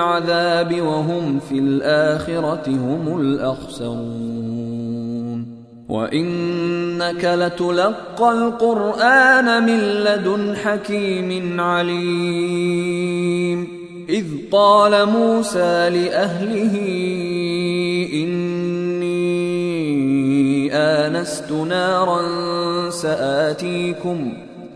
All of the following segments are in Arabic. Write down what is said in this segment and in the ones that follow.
العذاب وهم في الآخرة هم الأخسرون. وإنك لتلقى القرآن من لدن حكيم عليم. إذ قال موسى لأهله إني آنست نارا سآتيكم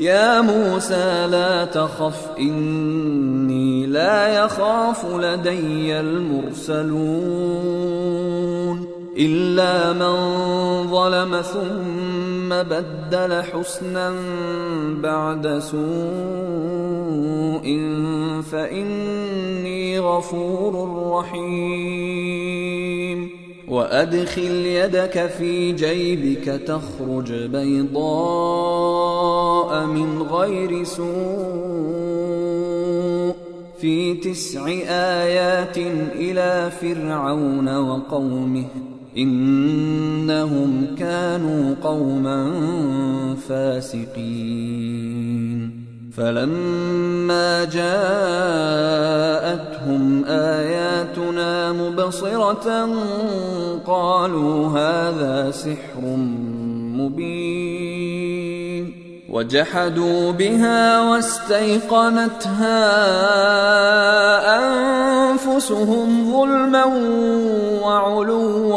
يا موسى لا تخف إني لا يخاف لدي المرسلون. إلا من ظلم ثم بدل حسنا بعد سوء فإني غفور رحيم. وأدخل يدك في جيبك تخرج بيضاء من غير سوء. في تسع آيات إلى فرعون وقومه إنهم كانوا قوما فاسقين. فلما جاءتهم آياتنا مبصرة قالوا هذا سحر مبين وجحدوا بها واستيقنتها أنفسهم ظلما وعلوا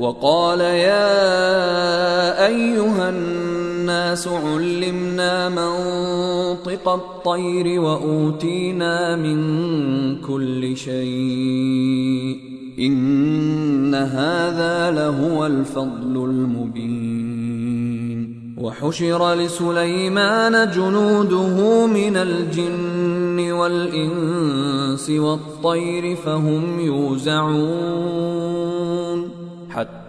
وقال يا أيها الناس علمنا منطق الطير وأوتينا من كل شيء إن هذا لهو الفضل المبين وحشر لسليمان جنوده من الجن والإنس والطير فهم يوزعون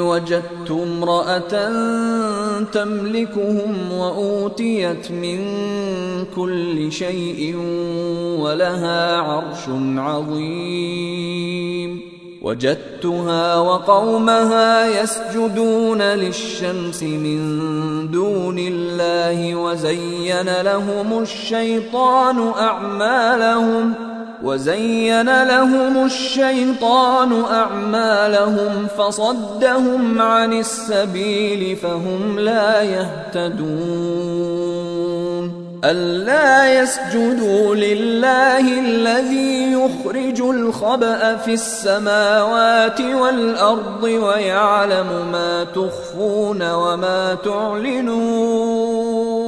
وجدت امرأة تملكهم وأوتيت من كل شيء ولها عرش عظيم. وجدتها وقومها يسجدون للشمس من دون الله وزين لهم الشيطان أعمالهم ۖ وزين لهم الشيطان أعمالهم فصدهم عن السبيل فهم لا يهتدون. ألا يسجدوا لله الذي يخرج الخبأ في السماوات والأرض ويعلم ما تخفون وما تعلنون.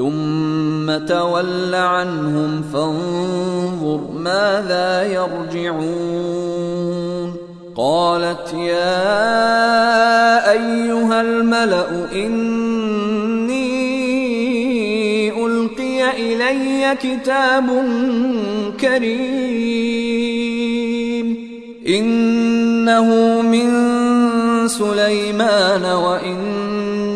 ثم تول عنهم فانظر ماذا يرجعون. قالت يا أيها الملأ إني ألقي إلي كتاب كريم. إنه من سليمان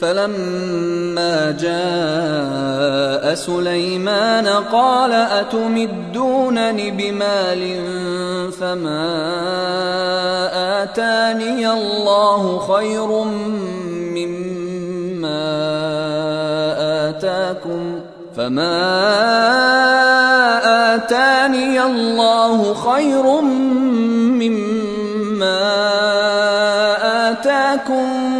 فلما جاء سليمان قال أتمدونني بمال فما آتاني الله خير مما آتاكم فما آتاني الله خير مما آتاكم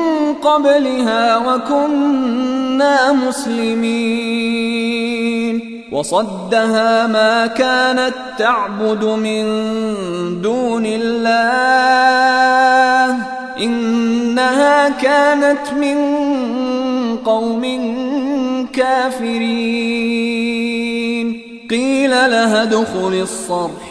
قبلها وكنا مسلمين. وصدها ما كانت تعبد من دون الله. إنها كانت من قوم كافرين. قيل لها ادخل الصرح.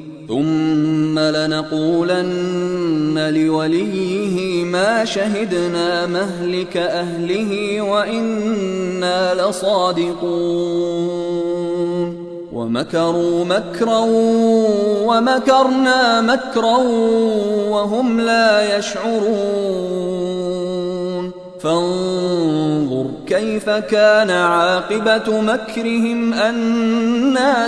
ثم لنقولن لوليه ما شهدنا مهلك أهله وإنا لصادقون. ومكروا مكرا ومكرنا مكرا وهم لا يشعرون. فانظر كيف كان عاقبة مكرهم أنا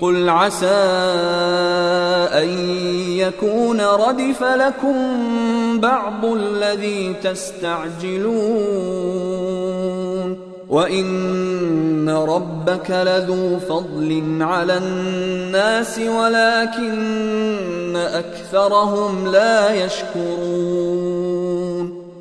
قل عسى ان يكون ردف لكم بعض الذي تستعجلون وان ربك لذو فضل على الناس ولكن اكثرهم لا يشكرون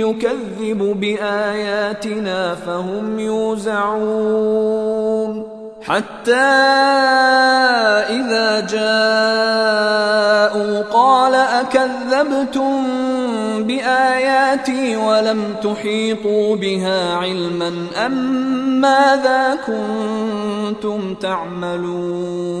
يكذب بآياتنا فهم يوزعون. حتى إذا جاءوا قال أكذبتم بآياتي ولم تحيطوا بها علما أم ماذا كنتم تعملون؟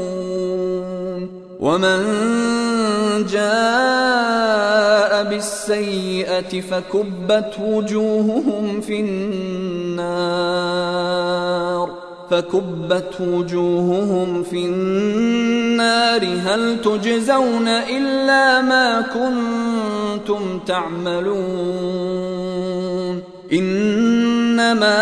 ومن جاء بالسيئة فكبت وجوههم في النار فكبت وجوههم في النار هل تجزون إلا ما كنتم تعملون إنما